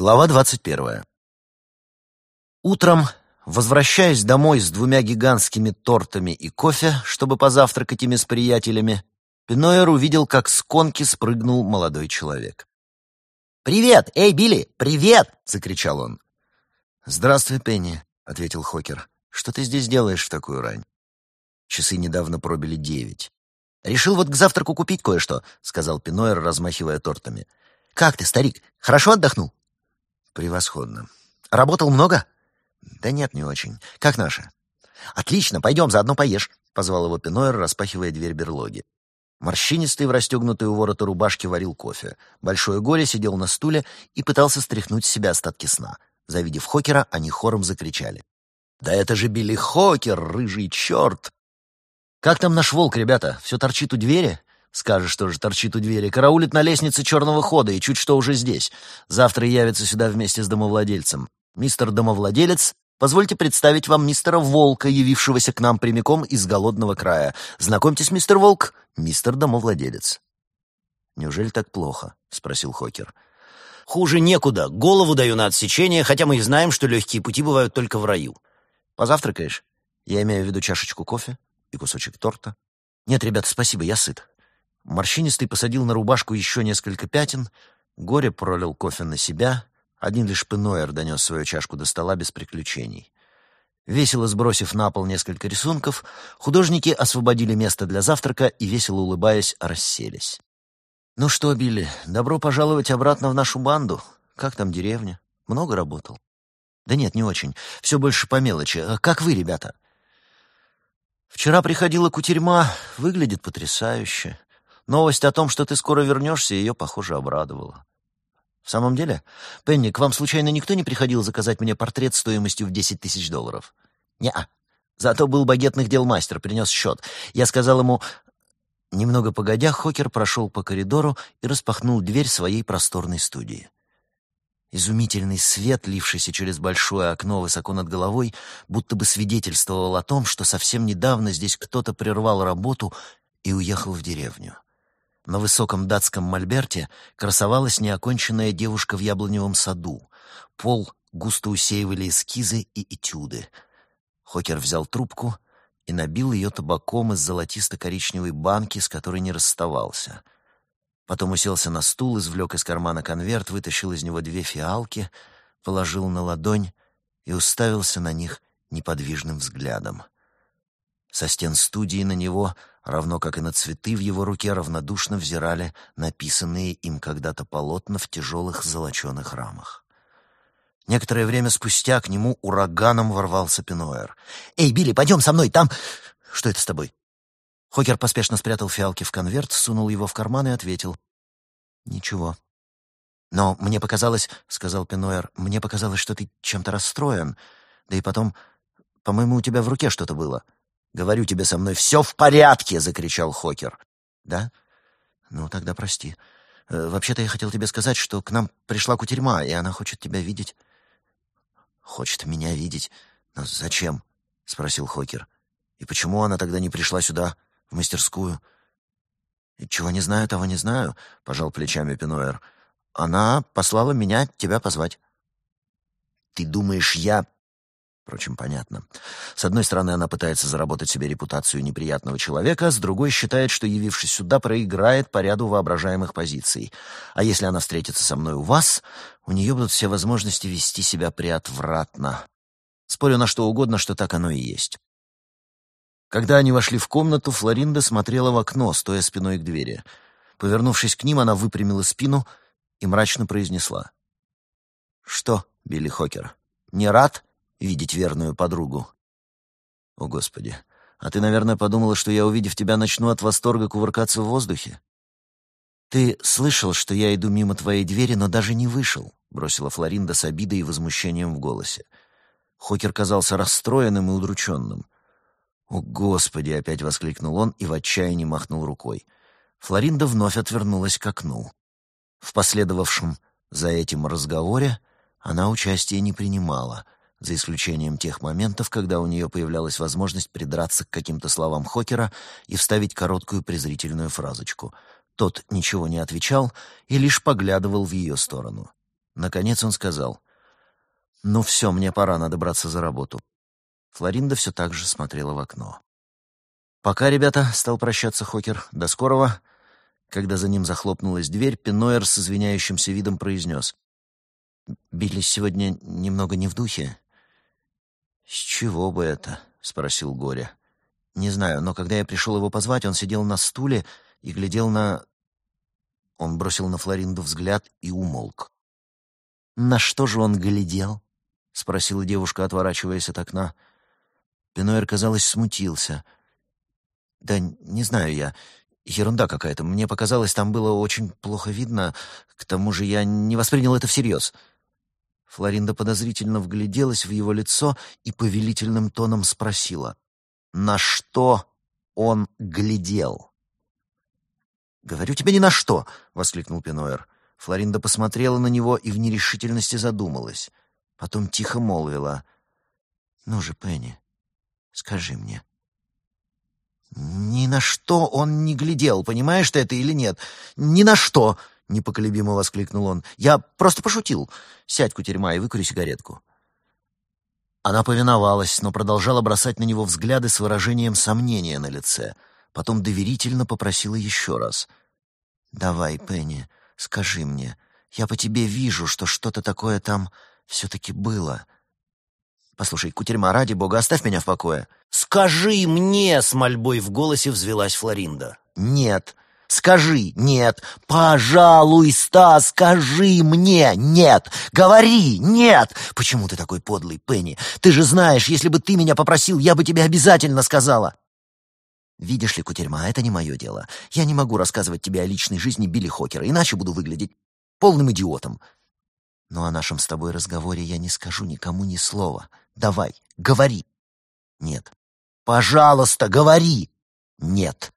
Глава двадцать первая. Утром, возвращаясь домой с двумя гигантскими тортами и кофе, чтобы позавтракать ими с приятелями, Пиноер увидел, как с конки спрыгнул молодой человек. «Привет! Эй, Билли! Привет!» — закричал он. «Здравствуй, Пенни», — ответил Хокер. «Что ты здесь делаешь в такую рань?» Часы недавно пробили девять. «Решил вот к завтраку купить кое-что», — сказал Пиноер, размахивая тортами. «Как ты, старик? Хорошо отдохнул?» «Превосходно. Работал много?» «Да нет, не очень. Как наши?» «Отлично, пойдем, заодно поешь», — позвал его Пиноер, распахивая дверь берлоги. Морщинистый в расстегнутой у ворота рубашки варил кофе. Большое горе сидел на стуле и пытался стряхнуть с себя остатки сна. Завидев Хокера, они хором закричали. «Да это же Билли Хокер, рыжий черт!» «Как там наш волк, ребята? Все торчит у двери?» Скажешь, что же торчит у двери. Караулит на лестнице черного хода и чуть что уже здесь. Завтра явится сюда вместе с домовладельцем. Мистер домовладелец, позвольте представить вам мистера Волка, явившегося к нам прямиком из голодного края. Знакомьтесь, мистер Волк, мистер домовладелец. «Неужели так плохо?» — спросил Хокер. «Хуже некуда. Голову даю на отсечение, хотя мы и знаем, что легкие пути бывают только в раю. Позавтракаешь? Я имею в виду чашечку кофе и кусочек торта. Нет, ребята, спасибо, я сыт. Морщинистый посадил на рубашку еще несколько пятен, горе пролил кофе на себя, один лишь Пенойер донес свою чашку до стола без приключений. Весело сбросив на пол несколько рисунков, художники освободили место для завтрака и, весело улыбаясь, расселись. «Ну что, Билли, добро пожаловать обратно в нашу банду. Как там деревня? Много работал?» «Да нет, не очень. Все больше по мелочи. А как вы, ребята?» «Вчера приходила кутерьма. Выглядит потрясающе. Новость о том, что ты скоро вернешься, ее, похоже, обрадовала. В самом деле? Пенни, к вам случайно никто не приходил заказать мне портрет стоимостью в десять тысяч долларов? Не-а. Зато был багетных дел мастер, принес счет. Я сказал ему... Немного погодя, Хокер прошел по коридору и распахнул дверь своей просторной студии. Изумительный свет, лившийся через большое окно высоко над головой, будто бы свидетельствовал о том, что совсем недавно здесь кто-то прервал работу и уехал в деревню. На высоком датском мольберте красовалась неоконченная девушка в яблоневом саду. Пол густо усеивали эскизы и этюды. Хокер взял трубку и набил ее табаком из золотисто-коричневой банки, с которой не расставался. Потом уселся на стул, извлек из кармана конверт, вытащил из него две фиалки, положил на ладонь и уставился на них неподвижным взглядом. Со стен студии на него равно как и на цветы в его руке, равнодушно взирали написанные им когда-то полотна в тяжелых золоченых рамах. Некоторое время спустя к нему ураганом ворвался Пиноэр. «Эй, Билли, пойдем со мной, там...» «Что это с тобой?» Хокер поспешно спрятал фиалки в конверт, сунул его в карман и ответил. «Ничего». «Но мне показалось, — сказал Пиноэр, — мне показалось, что ты чем-то расстроен. Да и потом, по-моему, у тебя в руке что-то было». «Говорю тебе, со мной все в порядке!» — закричал Хокер. «Да? Ну, тогда прости. Э, вообще-то я хотел тебе сказать, что к нам пришла кутерьма, и она хочет тебя видеть». «Хочет меня видеть? Но зачем?» — спросил Хокер. «И почему она тогда не пришла сюда, в мастерскую?» «Чего не знаю, того не знаю», — пожал плечами Пенуэр. «Она послала меня тебя позвать». «Ты думаешь, я Впрочем, понятно. С одной стороны, она пытается заработать себе репутацию неприятного человека, с другой считает, что, явившись сюда, проиграет по ряду воображаемых позиций. А если она встретится со мной у вас, у нее будут все возможности вести себя приотвратно. Спорю на что угодно, что так оно и есть. Когда они вошли в комнату, Флоринда смотрела в окно, стоя спиной к двери. Повернувшись к ним, она выпрямила спину и мрачно произнесла. «Что, Билли Хокер, не рад?» Видеть верную подругу. О, Господи, а ты, наверное, подумала, что я, увидев тебя, начну от восторга кувыркаться в воздухе? Ты слышал, что я иду мимо твоей двери, но даже не вышел, бросила Флоринда с обидой и возмущением в голосе. Хокер казался расстроенным и удрученным. «О, Господи!» — опять воскликнул он и в отчаянии махнул рукой. Флоринда вновь отвернулась к окну. В последовавшем за этим разговоре она участия не принимала — за исключением тех моментов, когда у нее появлялась возможность придраться к каким-то словам Хокера и вставить короткую презрительную фразочку. Тот ничего не отвечал и лишь поглядывал в ее сторону. Наконец он сказал, «Ну все, мне пора, надо браться за работу». Флоринда все так же смотрела в окно. «Пока, ребята», — стал прощаться Хокер, — «до скорого». Когда за ним захлопнулась дверь, Пиноер с извиняющимся видом произнес. «Билли сегодня немного не в духе». «С чего бы это?» — спросил Горя. «Не знаю, но когда я пришел его позвать, он сидел на стуле и глядел на...» Он бросил на Флоринду взгляд и умолк. «На что же он глядел?» — спросила девушка, отворачиваясь от окна. Пиноер, казалось, смутился. «Да не знаю я. Ерунда какая-то. Мне показалось, там было очень плохо видно. К тому же я не воспринял это всерьез». Флоринда подозрительно вгляделась в его лицо и повелительным тоном спросила. «На что он глядел?» «Говорю тебе ни на что!» — воскликнул Пиноэр. Флоринда посмотрела на него и в нерешительности задумалась. Потом тихо молвила. «Ну же, Пенни, скажи мне». «Ни на что он не глядел, понимаешь ты это или нет? Ни на что!» — непоколебимо воскликнул он. «Я просто пошутил. Сядь, кутерьма, и выкури сигаретку». Она повиновалась, но продолжала бросать на него взгляды с выражением сомнения на лице. Потом доверительно попросила еще раз. «Давай, Пенни, скажи мне. Я по тебе вижу, что что-то такое там все-таки было. Послушай, кутерьма, ради бога, оставь меня в покое». «Скажи мне!» — с мольбой в голосе взвелась Флоринда. «Нет! Скажи нет! Пожалуйста, скажи мне нет! Говори нет! Почему ты такой подлый, Пенни? Ты же знаешь, если бы ты меня попросил, я бы тебе обязательно сказала!» «Видишь ли, кутерьма, это не мое дело. Я не могу рассказывать тебе о личной жизни Билли Хокера, иначе буду выглядеть полным идиотом. Но о нашем с тобой разговоре я не скажу никому ни слова. Давай, говори!» «Нет, Пожалуйста, говори!» «Нет».